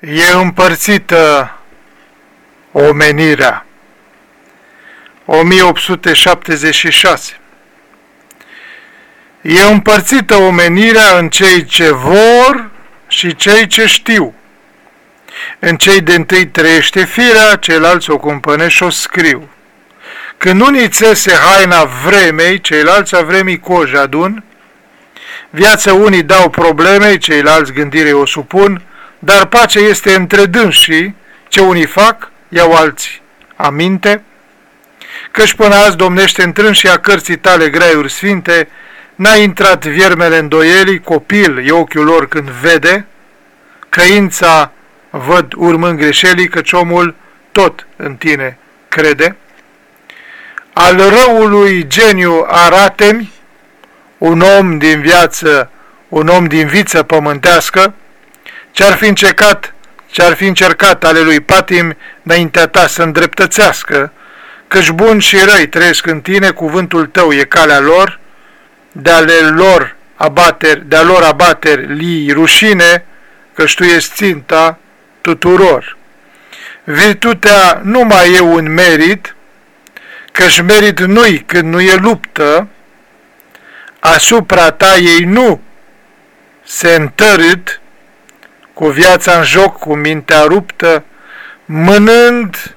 E împărțită omenirea. 1876 E împărțită omenirea în cei ce vor și cei ce știu. În cei de întâi trăiește firea, ceilalți o cumpăne și o scriu. Când unii țese haina vremei, ceilalți a vremii coja adun, viața unii dau probleme, ceilalți gândire o supun, dar pacea este între dânsii, ce unii fac, iau alții. Aminte? Căci până azi domnește a cărții tale graiuri sfinte, n-a intrat viermele îndoielii, copil e ochiul lor când vede, căința văd urmând greșelii, căci omul tot în tine crede. Al răului geniu aratemi, un om din viață, un om din viță pământească, ce-ar fi încercat, ce-ar fi încercat ale lui Patim înaintea ta să îndreptățească, căci bun și răi trăiesc în tine, cuvântul tău e calea lor, de ale lor abateri, de-a lor abateri li rușine, căci tu ești ținta tuturor. Virtutea nu mai e un merit, căci merit nu-i când nu e luptă, asupra ta ei nu se întărât, cu viața în joc, cu mintea ruptă, mânând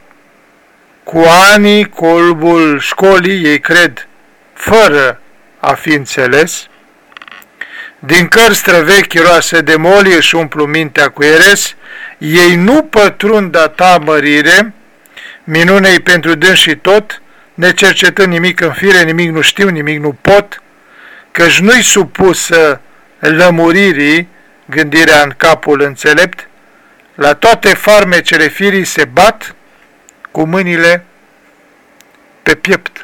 cu anii colbul școlii, ei cred, fără a fi înțeles, din cărți străvechi roase de moli își umplu mintea cu eres, ei nu pătrund a ta mărire, minunei pentru dâns și tot, necercetând nimic în fire, nimic nu știu, nimic nu pot, căci nu-i supusă lămuririi, gândirea în capul înțelept, la toate farmecele firii se bat cu mâinile pe piept.